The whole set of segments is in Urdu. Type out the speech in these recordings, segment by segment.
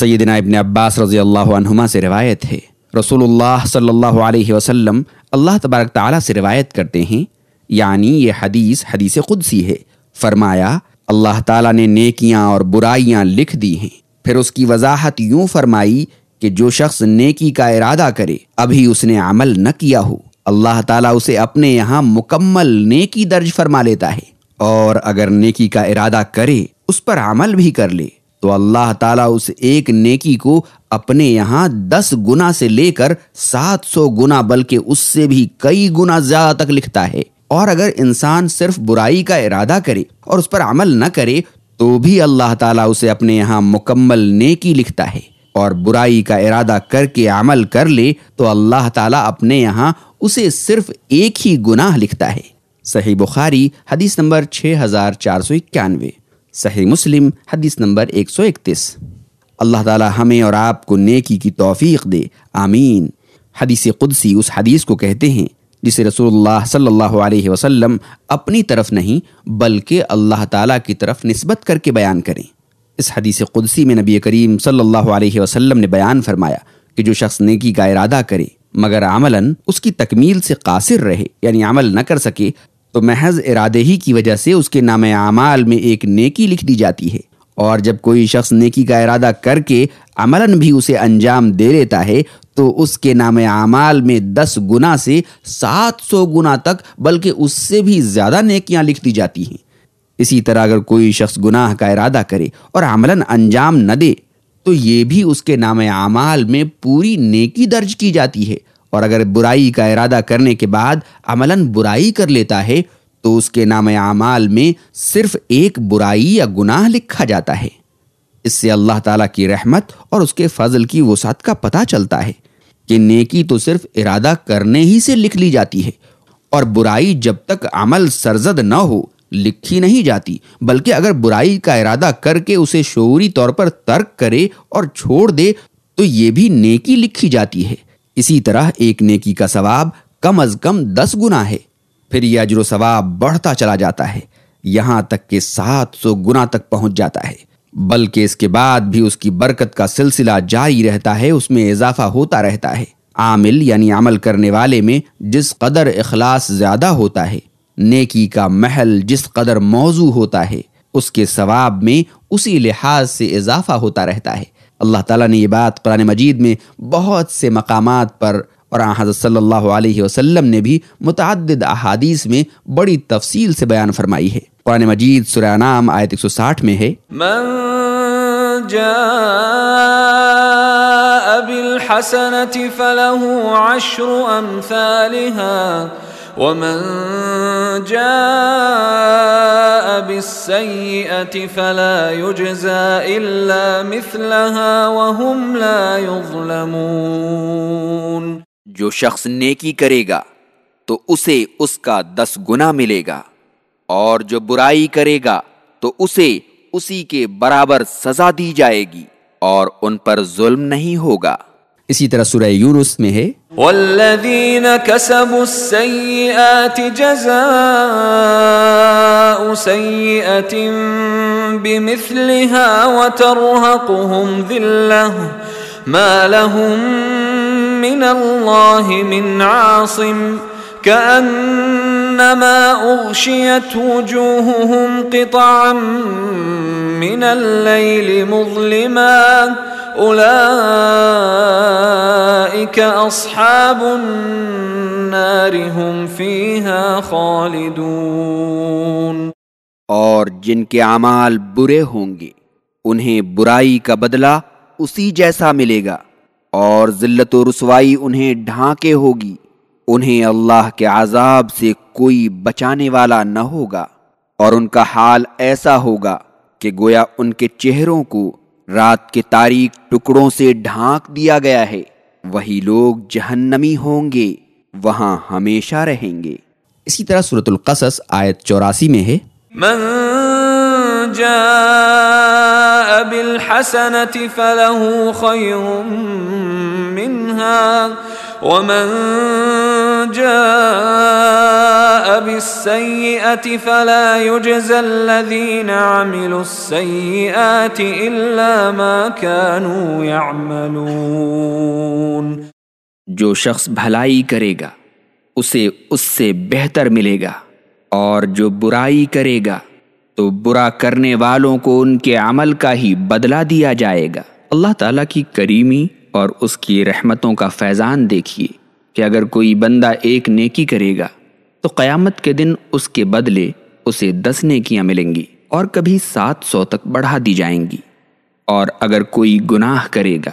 سیدنا ابن عباس رضی اللہ عنہما سے روایت ہے۔ رسول اللہ صلی اللہ علیہ وسلم اللہ تبارک تعالیٰ سے روایت کرتے ہیں یعنی یہ حدیث حدیث قدسی ہے۔ فرمایا، اللہ تعالیٰ نے نیکیاں اور برائیاں لکھ دی ہیں۔ پھر اس کی وضاحت یوں فرمائی کہ جو شخص نیکی کا ارادہ کرے، ابھی اس نے عمل نہ کیا ہو۔ اللہ تعالیٰ اسے اپنے یہاں مکمل نیکی درج فرما لیتا ہے۔ اور اگر نیکی کا ارادہ کرے، اس پر عمل بھی کر لے۔ تو اللہ تعالیٰ اس ایک نیکی کو اپنے یہاں دس گنا سے لے کر سات سو گنا بلکہ اس سے بھی کئی گنا زیادہ تک لکھتا ہے۔ اور اگر انسان صرف برائی کا ارادہ کرے اور اس پر عمل نہ کرے، تو بھی اللہ تعالیٰ اسے اپنے یہاں مکمل نیکی لکھتا ہے۔ اور برائی کا ارادہ کر کے عمل کر لے، تو اللہ تعالیٰ اپنے یہاں اسے صرف ایک ہی گناہ لکھتا ہے۔ صحیح بخاری، حدیث نمبر 6491 صحیح مسلم، حدیث نمبر 131 اللہ تعالیٰ ہمیں اور آپ کو نیکی کی توفیق دے، آمین۔ حدیث قدسی اس حدیث کو کہتے ہیں جسے رسول اللہ صلی اللہ علیہ وسلم اپنی طرف نہیں، بلکہ اللہ تعالیٰ کی طرف نسبت کر کے بیان کریں۔ اس حدیث قدسی میں نبی کریم صلی اللہ علیہ وسلم نے بیان فرمایا کہ جو شخص نیکی کا ارادہ کرے، مگر عملاً اس کی تکمیل سے قاصر رہے یعنی عمل نہ کر سکے تو محض ارادے ہی کی وجہ سے اس کے نام اعمال میں ایک نیکی لکھ دی جاتی ہے۔ اور جب کوئی شخص نیکی کا ارادہ کر کے عملاً بھی اسے انجام دے لیتا ہے، تو اس کے نام اعمال میں دس گنا سے سات سو گنا تک، بلکہ اس سے بھی زیادہ نیکیاں لکھ دی جاتی ہیں۔ اسی طرح اگر کوئی شخص گناہ کا ارادہ کرے اور عملاً انجام نہ دے، تو یہ بھی اس کے نام اعمال میں پوری نیکی درج کی جاتی ہے۔ اور اگر برائی کا ارادہ کرنے کے بعد عملاً برائی کر لیتا ہے، تو اس کے نام اعمال میں صرف ایک برائی یا گناہ لکھا جاتا ہے۔ اس سے اللہ تعالیٰ کی رحمت اور اس کے فضل کی وسعت کا پتہ چلتا ہے کہ نیکی تو صرف ارادہ کرنے ہی سے لکھ لی جاتی ہے، اور برائی جب تک عمل سرزد نہ ہو، لکھی نہیں جاتی، بلکہ اگر برائی کا ارادہ کر کے اسے شعوری طور پر ترک کرے اور چھوڑ دے، تو یہ بھی نیکی لکھی جاتی ہے۔ اسی طرح ایک نیکی کا ثواب کم از کم دس گنا ہے، پھر یہ اجر و ثواب بڑھتا چلا جاتا ہے، یہاں تک کہ سات سو گنا تک پہنچ جاتا ہے۔ بلکہ اس کے بعد بھی اس کی برکت کا سلسلہ جاری رہتا ہے، اس میں اضافہ ہوتا رہتا ہے۔ عامل یعنی عمل کرنے والے میں جس قدر اخلاص زیادہ ہوتا ہے، نیکی کا محل جس قدر موضوع ہوتا ہے، اس کے ثواب میں اسی لحاظ سے اضافہ ہوتا رہتا ہے۔ اللہ تعالیٰ نے یہ بات قرآن مجید میں بہت سے مقامات پر اور حضرت صلی اللہ علیہ وسلم نے بھی متعدد احادیث میں بڑی تفصیل سے بیان فرمائی ہے۔ قرآن مجید سورہ نام آیت 160 میں ہے۔ من جاء بالحسنة فله عشر أمثالها ومن جاء بالسيئة فلا يجزى إلا مثلها وهم لا يظلمون جو شخص نیکی کرے گا تو اسے اس کا دس گنا ملے گا، اور جو برائی کرے گا تو اسے اسی کے برابر سزا دی جائے گی، اور ان پر ظلم نہیں ہوگا۔ اسی طرح سورہ یونس میں ہے۔ والذین کسبوا السیئات جزاء سیئت بمثلها وترهقهم ذلة ما لهم من اللہ من عاصم كأنما أغشيت وجوههم قطعا من الليل مظلما اصحاب النار هم فيها خالدون. اور جن کے اعمال برے ہوں گے، انہیں برائی کا بدلہ اسی جیسا ملے گا، اور ذلت و رسوائی انہیں ڈھانکے ہوگی، انہیں اللہ کے عذاب سے کوئی بچانے والا نہ ہوگا، اور ان کا حال ایسا ہوگا کہ گویا ان کے چہروں کو رات کے تاریخ ٹکڑوں سے ڈھانک دیا گیا ہے۔ وہی لوگ جہنمی ہوں گے وہاں ہمیشہ رہیں گے۔ اسی طرح صورت القصص آیت چوراسی میں ہے۔ من جاء بالحسنة فله خير منها ومن جاء بالسيئة فلا يجزى الذين عملوا السيئات إلا ما كانوا يعملون. جو شخص بھلائی کرے گا، اسے اس سے بہتر ملے گا، اور جو برائی کرے گا، تو برا کرنے والوں کو ان کے عمل کا ہی بدلہ دیا جائے گا۔ اللہ تعالیٰ کی کریمی اور اس کی رحمتوں کا فیضان دیکھیے۔ کہ اگر کوئی بندہ ایک نیکی کرے گا، تو قیامت کے دن اس کے بدلے اسے دس نیکیاں ملیں گی اور کبھی سات سو تک بڑھا دی جائیں گی۔ اور اگر کوئی گناہ کرے گا،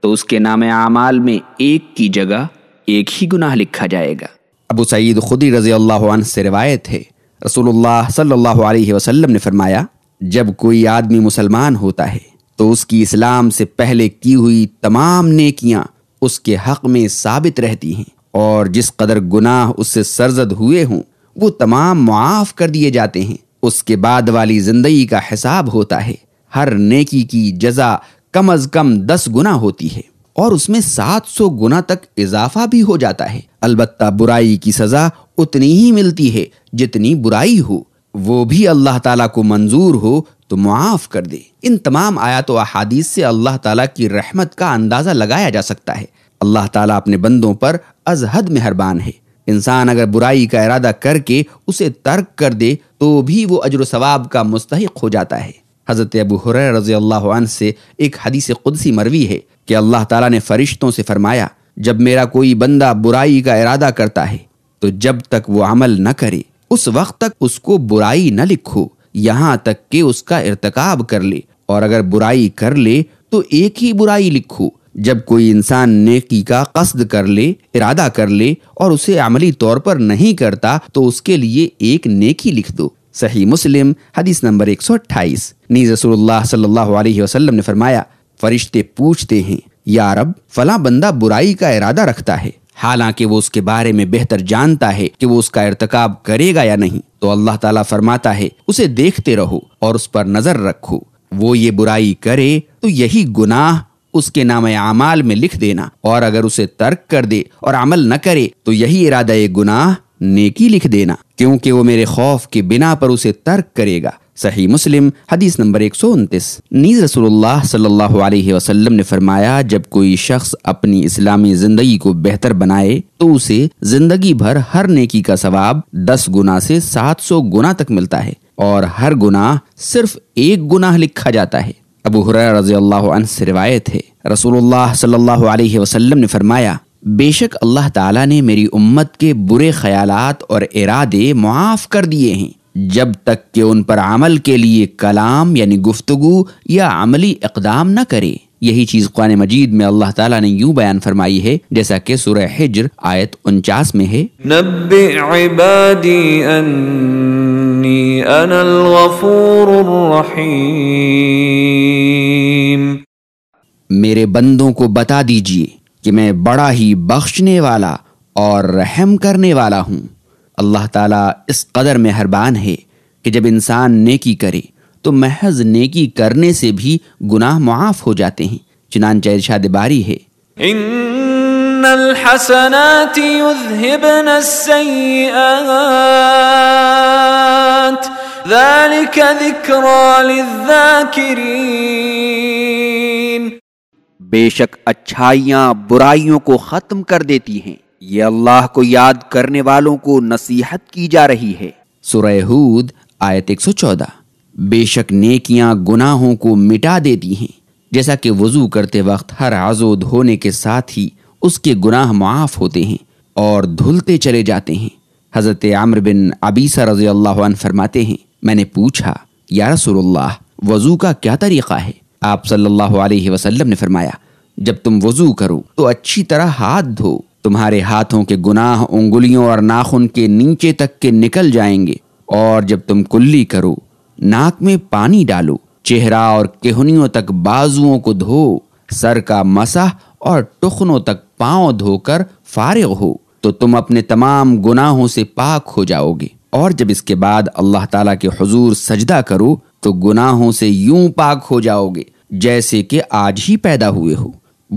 تو اس کے نام اعمال میں ایک کی جگہ ایک ہی گناہ لکھا جائے گا۔ ابو سعید خودی رضی اللہ عنہ سے روایت ہے، رسول اللہ صلی اللہ علیہ وسلم نے فرمایا، جب کوئی آدمی مسلمان ہوتا ہے، تو اس کی اسلام سے پہلے کی ہوئی تمام نیکیاں اس کے حق میں ثابت رہتی ہیں اور جس قدر گناہ اس سے سرزد ہوئے ہوں، وہ تمام معاف کر دیے جاتے ہیں۔ اس کے بعد والی زندگی کا حساب ہوتا ہے۔ ہر نیکی کی جزا کم از کم دس گنا ہوتی ہے اور اس میں سات سو گنا تک اضافہ بھی ہو جاتا ہے۔ البتہ برائی کی سزا اتنی ہی ملتی ہے جتنی برائی ہو۔ وہ بھی اللہ تعالیٰ کو منظور ہو تو معاف کر دے۔ ان تمام آیات و احادیث سے اللہ تعالیٰ کی رحمت کا اندازہ لگایا جا سکتا ہے۔ اللہ تعالیٰ اپنے بندوں پر از حد مہربان ہے۔ انسان اگر برائی کا ارادہ کر کے اسے ترک کر دے تو بھی وہ اجر و ثواب کا مستحق ہو جاتا ہے۔ حضرت ابو حریر رضی اللہ عنہ سے ایک حدیث قدسی مروی ہے کہ اللہ تعالیٰ نے فرشتوں سے فرمایا، جب میرا کوئی بندہ برائی کا ارادہ کرتا ہے تو جب تک وہ عمل نہ کرے، اس وقت تک اس کو برائی نہ لکھو۔ یہاں تک کہ اس کا ارتکاب کر لے اور اگر برائی کر لے تو ایک ہی برائی لکھو۔ جب کوئی انسان نیکی کا قصد کر لے، ارادہ کر لے اور اسے عملی طور پر نہیں کرتا، تو اس کے لیے ایک نیکی لکھ دو۔ صحیح مسلم، حدیث نمبر 128 نیز رسول اللہ صلی اللہ علیہ وسلم نے فرمایا، فرشتے پوچھتے ہیں، یا رب، فلاں بندہ برائی کا ارادہ رکھتا ہے؟ حالانکہ وہ اس کے بارے میں بہتر جانتا ہے کہ وہ اس کا ارتکاب کرے گا یا نہیں۔ تو اللہ تعالیٰ فرماتا ہے، اسے دیکھتے رہو اور اس پر نظر رکھو۔ وہ یہ برائی کرے تو یہی گناہ اس کے نام اعمال میں لکھ دینا۔ اور اگر اسے ترک کر دے اور عمل نہ کرے تو یہی ارادہ گناہ نیکی لکھ دینا، کیونکہ وہ میرے خوف کے بنا پر اسے ترک کرے گا۔ صحیح مسلم، حدیث نمبر 129 نیز رسول اللہ صلی اللہ علیہ وسلم نے فرمایا، جب کوئی شخص اپنی اسلامی زندگی کو بہتر بنائے، تو اسے زندگی بھر ہر نیکی کا ثواب دس گنا سے سات سو گنا تک ملتا ہے، اور ہر گناہ صرف ایک گناہ لکھا جاتا ہے۔ ابو حریر رضی اللہ عنہ سے روایت ہے۔ رسول اللہ صلی اللہ علیہ وسلم نے فرمایا بے شک اللہ تعالیٰ نے میری امت کے برے خیالات اور ارادے معاف کر دیے ہیں۔ جب تک کہ ان پر عمل کے لیے کلام یعنی گفتگو یا عملی اقدام نہ کرے۔ یہی چیز قرآن مجید میں اللہ تعالیٰ نے یوں بیان فرمائی ہے جیسا کہ سورہ حجر آیت انچاس میں ہے۔ عبادی انی انا الغفور الرحیم۔ میرے بندوں کو بتا دیجیے کہ میں بڑا ہی بخشنے والا اور رحم کرنے والا ہوں۔ اللہ تعالیٰ اس قدر مہربان ہے کہ جب انسان نیکی کرے، تو محض نیکی کرنے سے بھی گناہ معاف ہو جاتے ہیں۔ چنانچہ ارشاد باری ہے۔ ان الحسنات يذهبن السيئات ذلك ذكرى للذاكرين بے شک اچھائیاں برائیوں کو ختم کر دیتی ہیں۔ یہ اللہ کو یاد کرنے والوں کو نصیحت کی جا رہی ہے۔ سورہ ہود، آیت 114 بے شک نیکیاں گناہوں کو مٹا دیتی ہیں۔ جیسا کہ وضو کرتے وقت ہر آزود ہونے کے ساتھ ہی اس کے گناہ معاف ہوتے ہیں اور دھلتے چلے جاتے ہیں۔ حضرت عمر بن عبیسہ رضی اللہ عنہ فرماتے ہیں، میں نے پوچھا، یا رسول اللہ، وضو کا کیا طریقہ ہے؟ آپ صلی اللہ علیہ وسلم نے فرمایا، جب تم وضو کرو تو اچھی طرح ہاتھ دھو، تمہارے ہاتھوں کے گناہ انگلیوں اور ناخن کے نیچے تک کے نکل جائیں گے، اور جب تم کلی کرو، ناک میں پانی ڈالو، چہرہ اور کہنیوں تک بازوؤں کو دھو، سر کا مسح اور ٹخنوں تک پاؤں دھو کر فارغ ہو، تو تم اپنے تمام گناہوں سے پاک ہو جاؤ گے۔ اور جب اس کے بعد اللہ تعالیٰ کے حضور سجدہ کرو تو گناہوں سے یوں پاک ہو جاؤ گے جیسے کہ آج ہی پیدا ہوئے ہو۔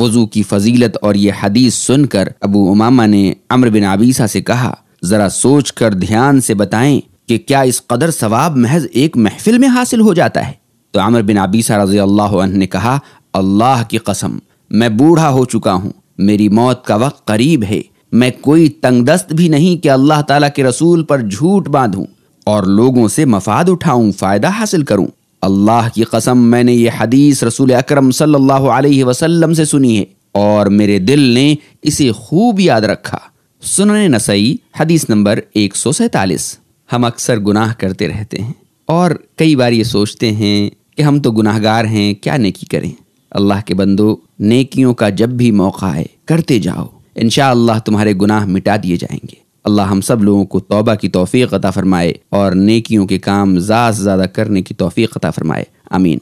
وضو کی فضیلت اور یہ حدیث سن کر ابو امامہ نے عمر بن عبیسہ سے کہا، ذرا سوچ کر دھیان سے بتائیں کہ کیا اس قدر ثواب محض ایک محفل میں حاصل ہو جاتا ہے؟ تو عمر بن عبیسہ رضی اللہ عنہ نے کہا، اللہ کی قسم، میں بوڑھا ہو چکا ہوں، میری موت کا وقت قریب ہے، میں کوئی تنگ دست بھی نہیں کہ اللہ تعالیٰ کے رسول پر جھوٹ باندھوں۔ اور لوگوں سے مفاد اٹھاؤں، فائدہ حاصل کروں۔ اللہ کی قسم، میں نے یہ حدیث رسول اکرم صلی اللہ علیہ وسلم سے سنی ہے اور میرے دل نے اسے خوب یاد رکھا۔ سنن نسائی، حدیث نمبر ایک سو سینتالیس۔ ہم اکثر گناہ کرتے رہتے ہیں اور کئی بار یہ سوچتے ہیں کہ ہم تو گناہ گار ہیں، کیا نیکی کریں؟ اللہ کے بندو، نیکیوں کا جب بھی موقع ہے، کرتے جاؤ۔ انشاءاللہ اللہ تمہارے گناہ مٹا دیے جائیں گے۔ اللہ ہم سب لوگوں کو توبہ کی توفیق عطا فرمائے اور نیکیوں کے کام زیادہ سے زیادہ کرنے کی توفیق عطا فرمائے. آمین.